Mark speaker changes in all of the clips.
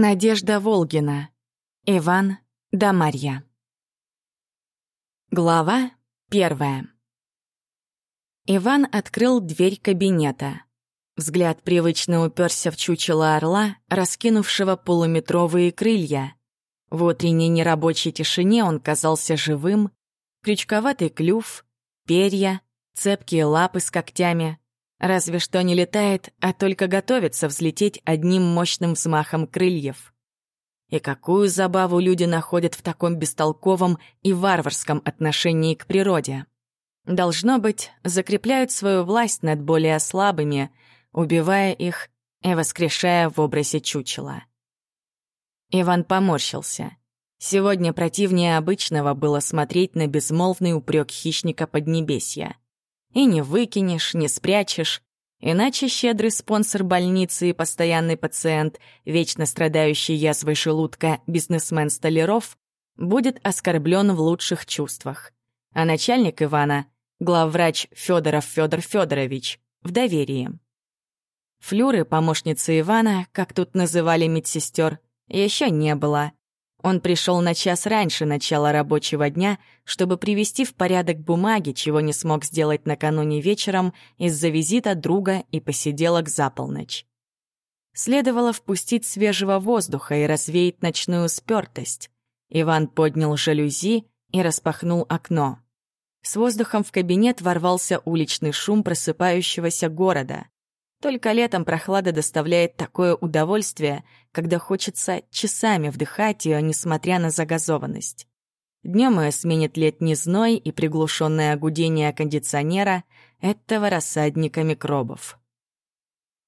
Speaker 1: Надежда Волгина. Иван да Марья. Глава первая. Иван открыл дверь кабинета. Взгляд привычно уперся в чучело орла, раскинувшего полуметровые крылья. В утренней нерабочей тишине он казался живым. Крючковатый клюв, перья, цепкие лапы с когтями. Разве что не летает, а только готовится взлететь одним мощным взмахом крыльев. И какую забаву люди находят в таком бестолковом и варварском отношении к природе. Должно быть, закрепляют свою власть над более слабыми, убивая их и воскрешая в образе чучела. Иван поморщился. Сегодня противнее обычного было смотреть на безмолвный упрек хищника Поднебесья. И не выкинешь, не спрячешь, иначе щедрый спонсор больницы и постоянный пациент, вечно страдающий язвой желудка бизнесмен Столяров, будет оскорблен в лучших чувствах. А начальник Ивана — главврач Федоров Федор Федорович, в доверии. Флюры, помощницы Ивана, как тут называли медсестер, еще не было. Он пришел на час раньше начала рабочего дня, чтобы привести в порядок бумаги, чего не смог сделать накануне вечером из-за визита друга и посиделок за полночь. Следовало впустить свежего воздуха и развеять ночную спёртость. Иван поднял жалюзи и распахнул окно. С воздухом в кабинет ворвался уличный шум просыпающегося города. Только летом прохлада доставляет такое удовольствие, когда хочется часами вдыхать ее, несмотря на загазованность. Днем ее сменит летний зной и приглушенное гудение кондиционера этого рассадника микробов.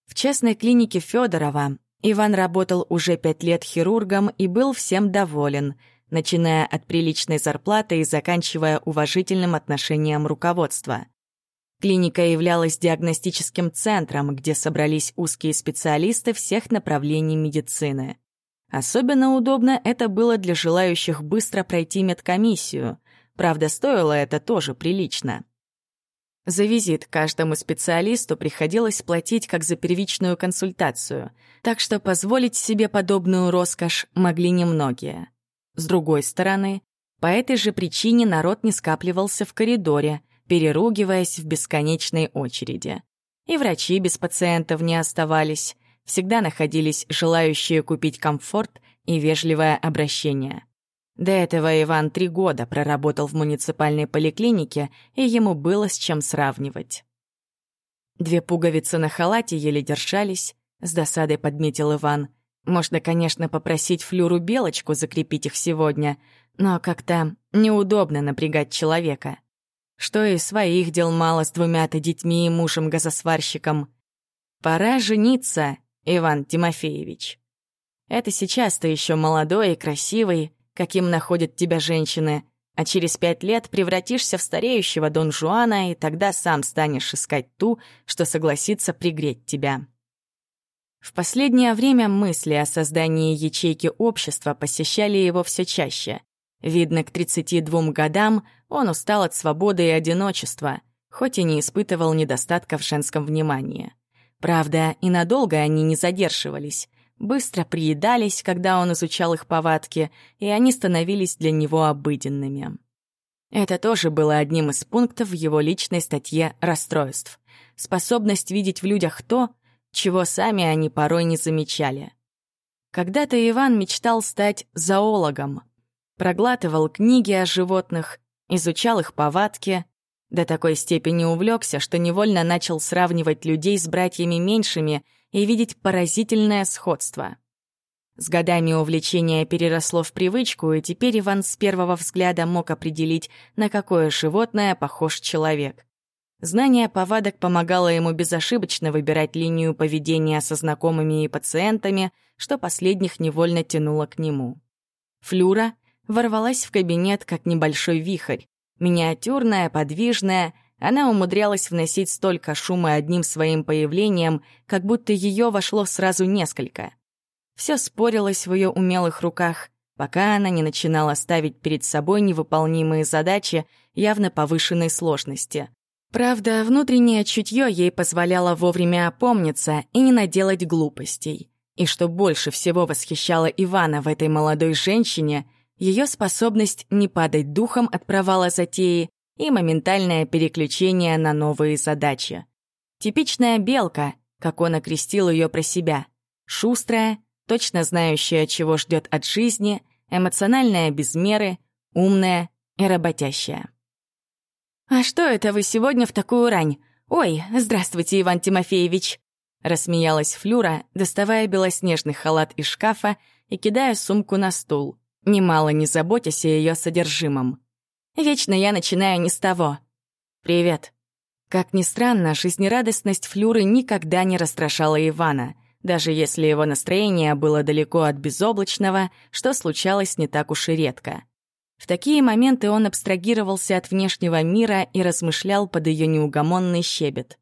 Speaker 1: В частной клинике Федорова Иван работал уже пять лет хирургом и был всем доволен, начиная от приличной зарплаты и заканчивая уважительным отношением руководства. Клиника являлась диагностическим центром, где собрались узкие специалисты всех направлений медицины. Особенно удобно это было для желающих быстро пройти медкомиссию. Правда, стоило это тоже прилично. За визит каждому специалисту приходилось платить как за первичную консультацию, так что позволить себе подобную роскошь могли немногие. С другой стороны, по этой же причине народ не скапливался в коридоре, переругиваясь в бесконечной очереди. И врачи без пациентов не оставались, всегда находились желающие купить комфорт и вежливое обращение. До этого Иван три года проработал в муниципальной поликлинике, и ему было с чем сравнивать. Две пуговицы на халате еле держались, с досадой подметил Иван. Можно, конечно, попросить Флюру Белочку закрепить их сегодня, но как-то неудобно напрягать человека что и своих дел мало с двумя-то детьми и мужем-газосварщиком. Пора жениться, Иван Тимофеевич. Это сейчас ты еще молодой и красивый, каким находят тебя женщины, а через пять лет превратишься в стареющего Дон Жуана, и тогда сам станешь искать ту, что согласится пригреть тебя. В последнее время мысли о создании ячейки общества посещали его все чаще. Видно, к 32 годам он устал от свободы и одиночества, хоть и не испытывал недостатка в женском внимании. Правда, и надолго они не задерживались, быстро приедались, когда он изучал их повадки, и они становились для него обыденными. Это тоже было одним из пунктов в его личной статье «Расстройств». Способность видеть в людях то, чего сами они порой не замечали. Когда-то Иван мечтал стать зоологом, проглатывал книги о животных, изучал их повадки, до такой степени увлекся, что невольно начал сравнивать людей с братьями меньшими и видеть поразительное сходство. С годами увлечение переросло в привычку, и теперь Иван с первого взгляда мог определить, на какое животное похож человек. Знание повадок помогало ему безошибочно выбирать линию поведения со знакомыми и пациентами, что последних невольно тянуло к нему. Флюра ворвалась в кабинет, как небольшой вихрь. Миниатюрная, подвижная, она умудрялась вносить столько шума одним своим появлением, как будто ее вошло сразу несколько. Все спорилось в ее умелых руках, пока она не начинала ставить перед собой невыполнимые задачи явно повышенной сложности. Правда, внутреннее чутье ей позволяло вовремя опомниться и не наделать глупостей. И что больше всего восхищало Ивана в этой молодой женщине, ее способность не падать духом от провала затеи и моментальное переключение на новые задачи. Типичная белка, как он окрестил ее про себя. Шустрая, точно знающая, чего ждет от жизни, эмоциональная без меры, умная и работящая. «А что это вы сегодня в такую рань? Ой, здравствуйте, Иван Тимофеевич!» Рассмеялась Флюра, доставая белоснежный халат из шкафа и кидая сумку на стул, немало не заботясь о ее содержимом. «Вечно я начинаю не с того». «Привет». Как ни странно, жизнерадостность Флюры никогда не расстрашала Ивана, даже если его настроение было далеко от безоблачного, что случалось не так уж и редко. В такие моменты он абстрагировался от внешнего мира и размышлял под ее неугомонный щебет.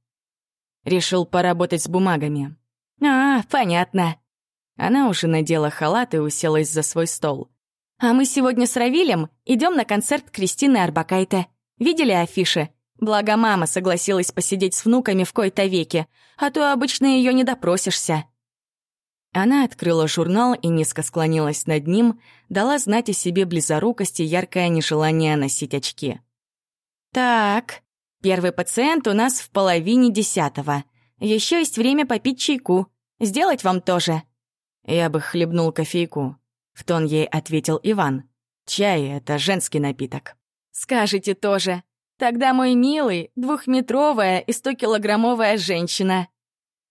Speaker 1: Решил поработать с бумагами. «А, понятно». Она уже надела халат и уселась за свой стол. «А мы сегодня с Равилем идем на концерт Кристины Арбакайте. Видели афиши? Благо мама согласилась посидеть с внуками в кои-то веке, а то обычно ее не допросишься». Она открыла журнал и низко склонилась над ним, дала знать о себе близорукости яркое нежелание носить очки. «Так, Первый пациент у нас в половине десятого. Еще есть время попить чайку. Сделать вам тоже?» «Я бы хлебнул кофейку», — в тон ей ответил Иван. «Чай — это женский напиток». «Скажете тоже. Тогда мой милый, двухметровая и стокилограммовая женщина».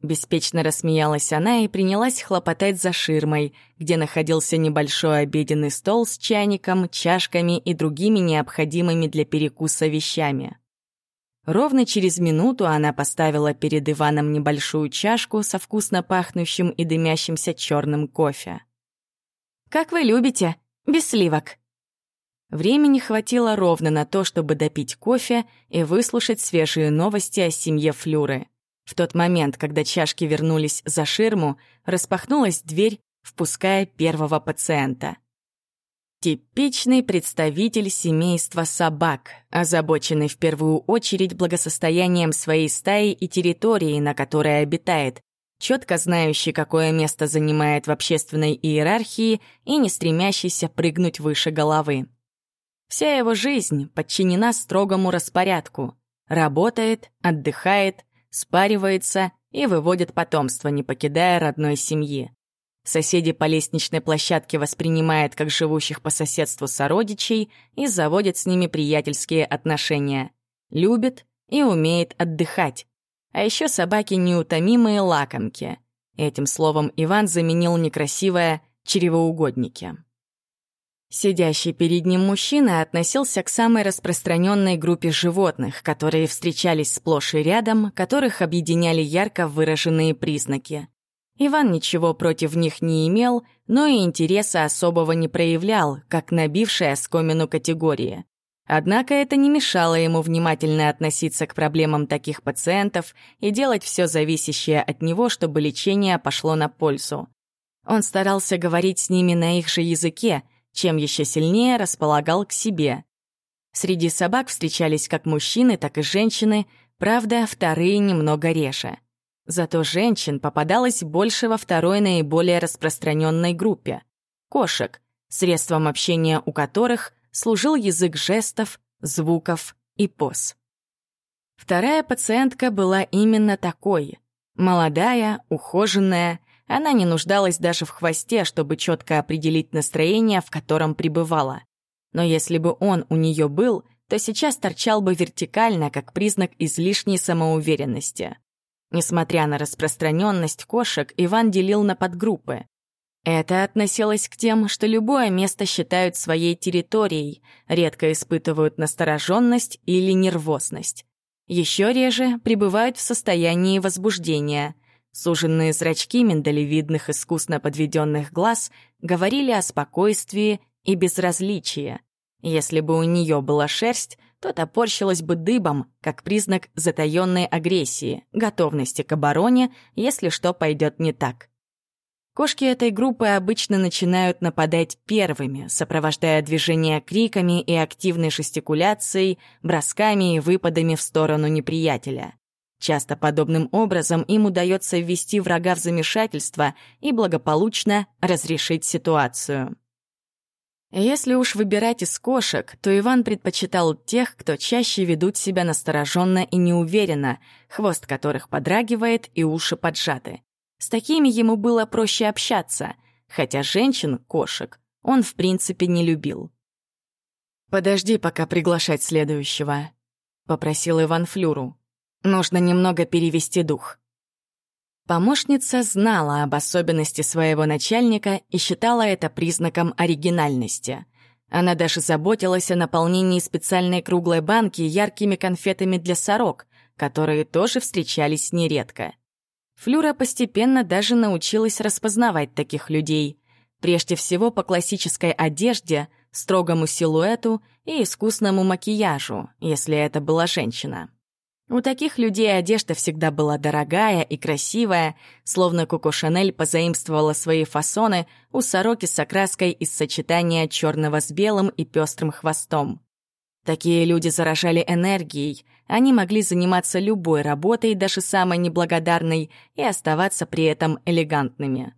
Speaker 1: Беспечно рассмеялась она и принялась хлопотать за ширмой, где находился небольшой обеденный стол с чайником, чашками и другими необходимыми для перекуса вещами. Ровно через минуту она поставила перед Иваном небольшую чашку со вкусно пахнущим и дымящимся черным кофе. «Как вы любите, без сливок». Времени хватило ровно на то, чтобы допить кофе и выслушать свежие новости о семье Флюры. В тот момент, когда чашки вернулись за ширму, распахнулась дверь, впуская первого пациента — Типичный представитель семейства собак, озабоченный в первую очередь благосостоянием своей стаи и территории, на которой обитает, четко знающий, какое место занимает в общественной иерархии и не стремящийся прыгнуть выше головы. Вся его жизнь подчинена строгому распорядку. Работает, отдыхает, спаривается и выводит потомство, не покидая родной семьи. Соседи по лестничной площадке воспринимает как живущих по соседству сородичей и заводит с ними приятельские отношения. Любит и умеет отдыхать. А еще собаки неутомимые лакомки. Этим словом Иван заменил некрасивое «чревоугодники». Сидящий перед ним мужчина относился к самой распространенной группе животных, которые встречались сплошь и рядом, которых объединяли ярко выраженные признаки. Иван ничего против них не имел, но и интереса особого не проявлял, как набившая скомину категории. Однако это не мешало ему внимательно относиться к проблемам таких пациентов и делать все зависящее от него, чтобы лечение пошло на пользу. Он старался говорить с ними на их же языке, чем еще сильнее располагал к себе. Среди собак встречались как мужчины, так и женщины, правда, вторые немного реже. Зато женщин попадалось больше во второй наиболее распространенной группе — кошек, средством общения у которых служил язык жестов, звуков и поз. Вторая пациентка была именно такой. Молодая, ухоженная, она не нуждалась даже в хвосте, чтобы четко определить настроение, в котором пребывала. Но если бы он у нее был, то сейчас торчал бы вертикально, как признак излишней самоуверенности. Несмотря на распространенность кошек, Иван делил на подгруппы. Это относилось к тем, что любое место считают своей территорией, редко испытывают настороженность или нервозность. Еще реже пребывают в состоянии возбуждения. Суженные зрачки миндалевидных искусно подведенных глаз говорили о спокойствии и безразличии. Если бы у нее была шерсть, то топорщилась бы дыбом, как признак затаённой агрессии, готовности к обороне, если что пойдет не так. Кошки этой группы обычно начинают нападать первыми, сопровождая движения криками и активной жестикуляцией, бросками и выпадами в сторону неприятеля. Часто подобным образом им удается ввести врага в замешательство и благополучно разрешить ситуацию. Если уж выбирать из кошек, то Иван предпочитал тех, кто чаще ведут себя настороженно и неуверенно, хвост которых подрагивает и уши поджаты. С такими ему было проще общаться, хотя женщин, кошек, он в принципе не любил. «Подожди, пока приглашать следующего», — попросил Иван Флюру. «Нужно немного перевести дух». Помощница знала об особенности своего начальника и считала это признаком оригинальности. Она даже заботилась о наполнении специальной круглой банки яркими конфетами для сорок, которые тоже встречались нередко. Флюра постепенно даже научилась распознавать таких людей. Прежде всего по классической одежде, строгому силуэту и искусному макияжу, если это была женщина. У таких людей одежда всегда была дорогая и красивая, словно Коко Шанель позаимствовала свои фасоны у сороки с окраской из сочетания черного с белым и пестрым хвостом. Такие люди заражали энергией, они могли заниматься любой работой, даже самой неблагодарной, и оставаться при этом элегантными.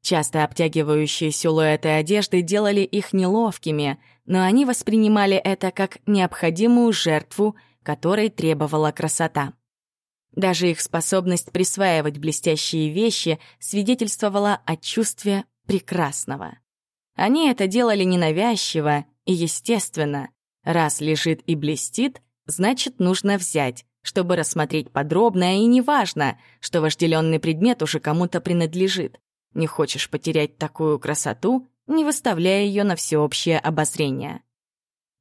Speaker 1: Часто обтягивающие силуэты одежды делали их неловкими, но они воспринимали это как необходимую жертву — которой требовала красота. Даже их способность присваивать блестящие вещи свидетельствовала о чувстве прекрасного. Они это делали ненавязчиво и естественно. Раз лежит и блестит, значит, нужно взять, чтобы рассмотреть подробно, и неважно, что вожделенный предмет уже кому-то принадлежит. Не хочешь потерять такую красоту, не выставляя ее на всеобщее обозрение.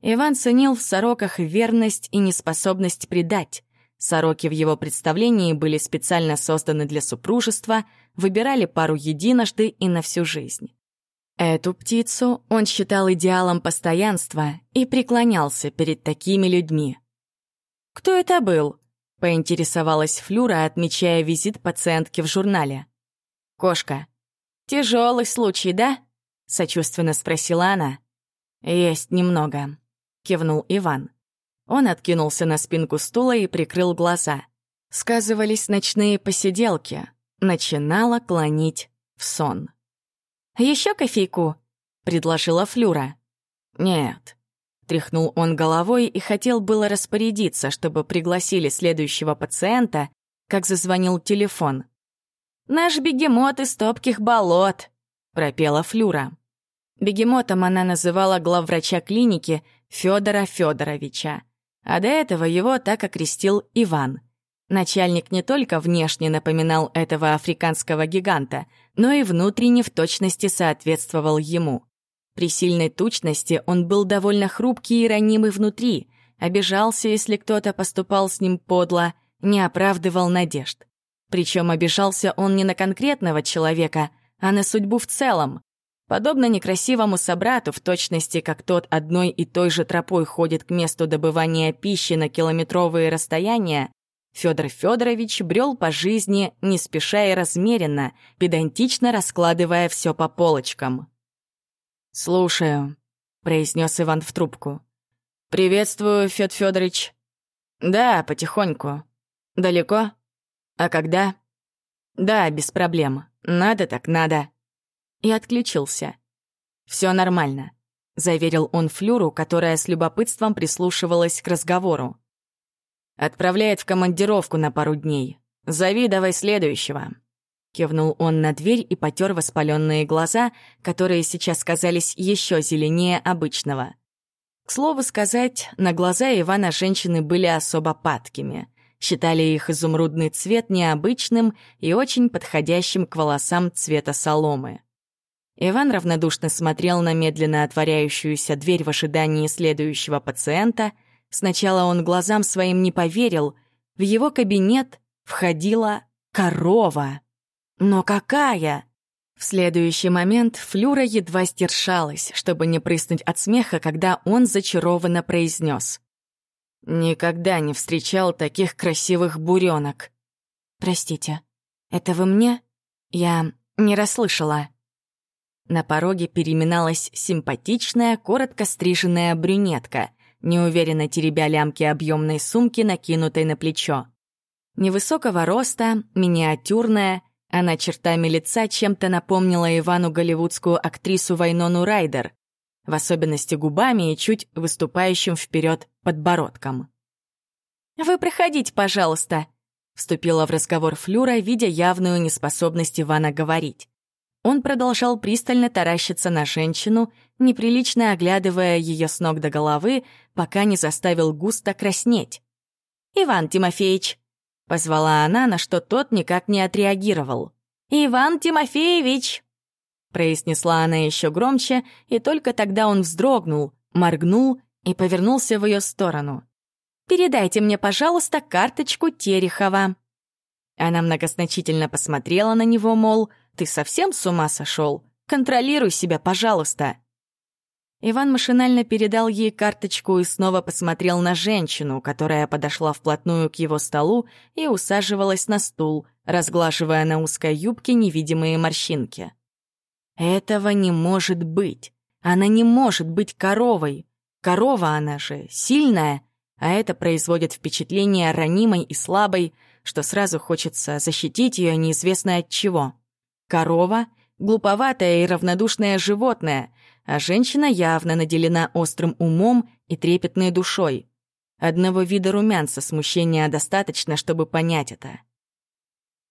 Speaker 1: Иван ценил в сороках верность и неспособность предать. Сороки в его представлении были специально созданы для супружества, выбирали пару единожды и на всю жизнь. Эту птицу он считал идеалом постоянства и преклонялся перед такими людьми. «Кто это был?» — поинтересовалась Флюра, отмечая визит пациентки в журнале. «Кошка. Тяжелый случай, да?» — сочувственно спросила она. «Есть немного», кивнул Иван. Он откинулся на спинку стула и прикрыл глаза. Сказывались ночные посиделки. Начинала клонить в сон. Еще кофейку?» — предложила Флюра. «Нет». Тряхнул он головой и хотел было распорядиться, чтобы пригласили следующего пациента, как зазвонил телефон. «Наш бегемот из топких болот», — пропела Флюра. Бегемотом она называла главврача клиники — Федора Федоровича. А до этого его так окрестил Иван. Начальник не только внешне напоминал этого африканского гиганта, но и внутренне в точности соответствовал ему. При сильной тучности он был довольно хрупкий и ранимый внутри, обижался, если кто-то поступал с ним подло, не оправдывал надежд. Причем обижался он не на конкретного человека, а на судьбу в целом. Подобно некрасивому собрату, в точности как тот одной и той же тропой ходит к месту добывания пищи на километровые расстояния, Федор Федорович брел по жизни, не спеша и размеренно, педантично раскладывая все по полочкам. «Слушаю», — произнес Иван в трубку. «Приветствую, Фед Федорович». «Да, потихоньку». «Далеко? А когда?» «Да, без проблем. Надо так надо» и отключился. «Все нормально», — заверил он Флюру, которая с любопытством прислушивалась к разговору. «Отправляет в командировку на пару дней. Зови давай следующего». Кивнул он на дверь и потер воспаленные глаза, которые сейчас казались еще зеленее обычного. К слову сказать, на глаза Ивана женщины были особо падкими. Считали их изумрудный цвет необычным и очень подходящим к волосам цвета соломы. Иван равнодушно смотрел на медленно отворяющуюся дверь в ожидании следующего пациента. Сначала он глазам своим не поверил. В его кабинет входила корова. Но какая? В следующий момент Флюра едва сдержалась, чтобы не прыснуть от смеха, когда он зачарованно произнес. «Никогда не встречал таких красивых буренок». «Простите, это вы мне? Я не расслышала». На пороге переминалась симпатичная, коротко стриженная брюнетка, неуверенно теребя лямки объемной сумки, накинутой на плечо. Невысокого роста, миниатюрная, она чертами лица чем-то напомнила Ивану голливудскую актрису Вайнону Райдер, в особенности губами и чуть выступающим вперед подбородком. «Вы проходите, пожалуйста», — вступила в разговор Флюра, видя явную неспособность Ивана говорить. Он продолжал пристально таращиться на женщину, неприлично оглядывая ее с ног до головы, пока не заставил густо краснеть. «Иван Тимофеевич!» — позвала она, на что тот никак не отреагировал. «Иван Тимофеевич!» Произнесла она еще громче, и только тогда он вздрогнул, моргнул и повернулся в ее сторону. «Передайте мне, пожалуйста, карточку Терехова». Она многозначительно посмотрела на него, мол, «Ты совсем с ума сошел? Контролируй себя, пожалуйста». Иван машинально передал ей карточку и снова посмотрел на женщину, которая подошла вплотную к его столу и усаживалась на стул, разглаживая на узкой юбке невидимые морщинки. «Этого не может быть. Она не может быть коровой. Корова она же, сильная, а это производит впечатление ранимой и слабой, что сразу хочется защитить ее неизвестно от чего. Корова — глуповатое и равнодушное животное — а женщина явно наделена острым умом и трепетной душой. Одного вида румянца смущения достаточно, чтобы понять это.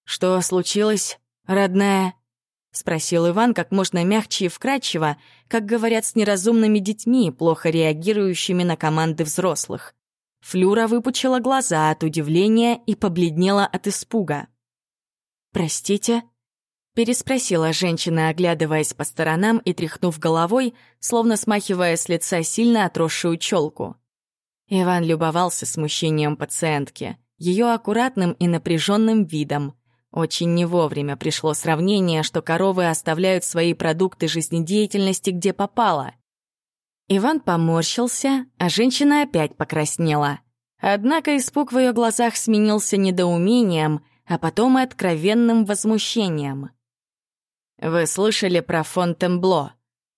Speaker 1: «Что случилось, родная?» — спросил Иван как можно мягче и вкрадчиво, как говорят с неразумными детьми, плохо реагирующими на команды взрослых. Флюра выпучила глаза от удивления и побледнела от испуга. «Простите?» Переспросила женщина, оглядываясь по сторонам и тряхнув головой, словно смахивая с лица сильно отросшую челку. Иван любовался смущением пациентки, ее аккуратным и напряженным видом. Очень не вовремя пришло сравнение, что коровы оставляют свои продукты жизнедеятельности где попало. Иван поморщился, а женщина опять покраснела. Однако испуг в ее глазах сменился недоумением, а потом и откровенным возмущением. Вы слышали про Фонтенбло?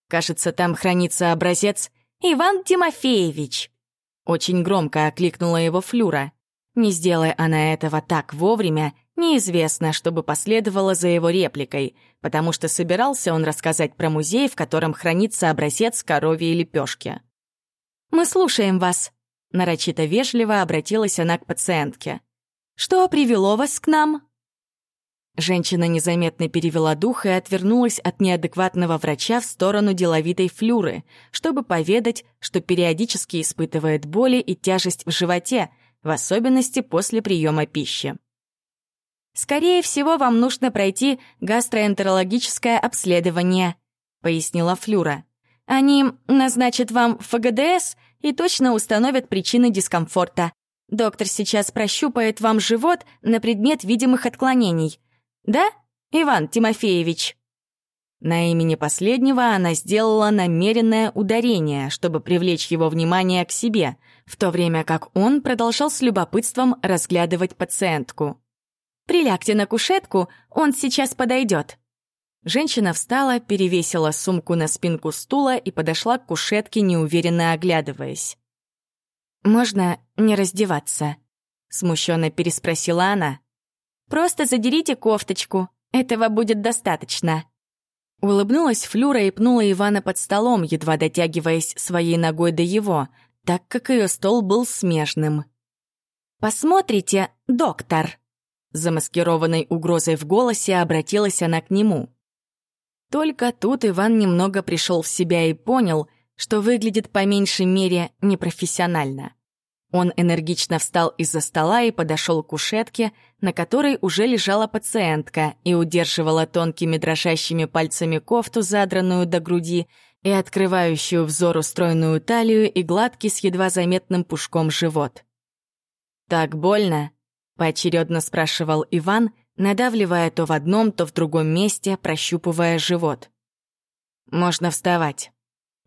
Speaker 1: Кажется, там хранится образец «Иван Тимофеевич». Очень громко окликнула его Флюра. Не сделая она этого так вовремя, неизвестно, что бы последовало за его репликой, потому что собирался он рассказать про музей, в котором хранится образец коровьей лепешки. «Мы слушаем вас», — нарочито вежливо обратилась она к пациентке. «Что привело вас к нам?» Женщина незаметно перевела дух и отвернулась от неадекватного врача в сторону деловитой флюры, чтобы поведать, что периодически испытывает боли и тяжесть в животе, в особенности после приема пищи. «Скорее всего, вам нужно пройти гастроэнтерологическое обследование», — пояснила Флюра. «Они назначат вам ФГДС и точно установят причины дискомфорта. Доктор сейчас прощупает вам живот на предмет видимых отклонений — да, Иван Тимофеевич?» На имени последнего она сделала намеренное ударение, чтобы привлечь его внимание к себе, в то время как он продолжал с любопытством разглядывать пациентку. «Прилягте на кушетку, он сейчас подойдет». Женщина встала, перевесила сумку на спинку стула и подошла к кушетке, неуверенно оглядываясь. «Можно не раздеваться?» — смущенно переспросила она. Просто задерите кофточку. Этого будет достаточно». Улыбнулась Флюра и пнула Ивана под столом, едва дотягиваясь своей ногой до его, так как ее стол был смежным. «Посмотрите, доктор!» Замаскированной угрозой в голосе обратилась она к нему. Только тут Иван немного пришел в себя и понял, что выглядит по меньшей мере непрофессионально. Он энергично встал из-за стола и подошел к кушетке, на которой уже лежала пациентка и удерживала тонкими дрожащими пальцами кофту, задранную до груди, и открывающую взору стройную талию и гладкий с едва заметным пушком живот. «Так больно?» — поочередно спрашивал Иван, надавливая то в одном, то в другом месте, прощупывая живот. «Можно вставать».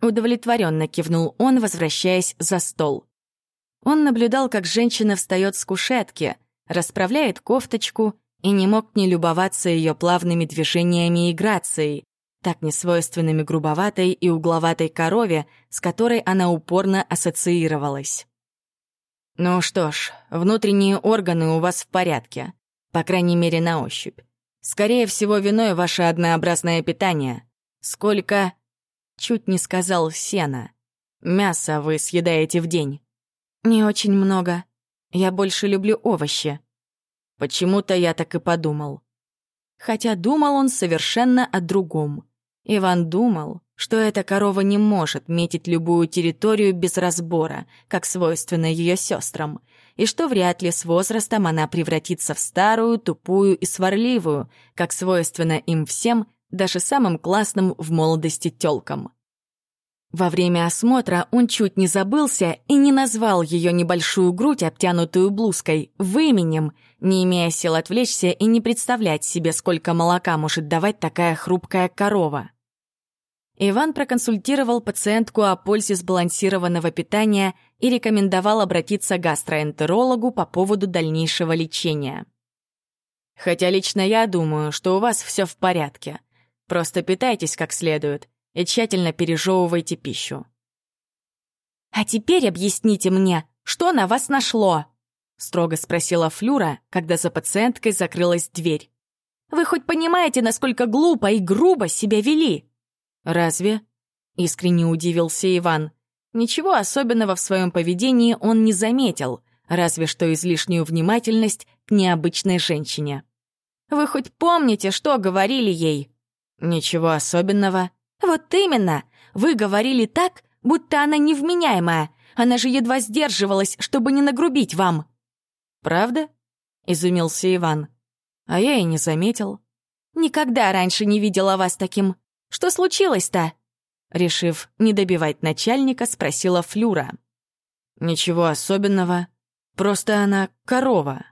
Speaker 1: Удовлетворенно кивнул он, возвращаясь за стол. Он наблюдал, как женщина встает с кушетки, расправляет кофточку и не мог не любоваться ее плавными движениями и грацией, так несвойственными грубоватой и угловатой корове, с которой она упорно ассоциировалась. Ну что ж, внутренние органы у вас в порядке, по крайней мере, на ощупь. Скорее всего, виной ваше однообразное питание. Сколько... Чуть не сказал сена. Мяса вы съедаете в день. Не очень много. Я больше люблю овощи. Почему-то я так и подумал. Хотя думал он совершенно о другом. Иван думал, что эта корова не может метить любую территорию без разбора, как свойственно ее сестрам, и что вряд ли с возрастом она превратится в старую, тупую и сварливую, как свойственно им всем, даже самым классным в молодости тёлкам. Во время осмотра он чуть не забылся и не назвал ее небольшую грудь, обтянутую блузкой, выменем, не имея сил отвлечься и не представлять себе, сколько молока может давать такая хрупкая корова. Иван проконсультировал пациентку о пользе сбалансированного питания и рекомендовал обратиться к гастроэнтерологу по поводу дальнейшего лечения. Хотя лично я думаю, что у вас все в порядке. Просто питайтесь как следует и тщательно пережевывайте пищу. «А теперь объясните мне, что на вас нашло?» — строго спросила Флюра, когда за пациенткой закрылась дверь. «Вы хоть понимаете, насколько глупо и грубо себя вели?» «Разве?» — искренне удивился Иван. Ничего особенного в своем поведении он не заметил, разве что излишнюю внимательность к необычной женщине. «Вы хоть помните, что говорили ей?» «Ничего особенного». «Вот именно! Вы говорили так, будто она невменяемая. Она же едва сдерживалась, чтобы не нагрубить вам».
Speaker 2: «Правда?» — изумился Иван. «А я и не заметил».
Speaker 1: «Никогда раньше не видела вас таким. Что случилось-то?» Решив не добивать начальника, спросила Флюра.
Speaker 2: «Ничего особенного. Просто она корова».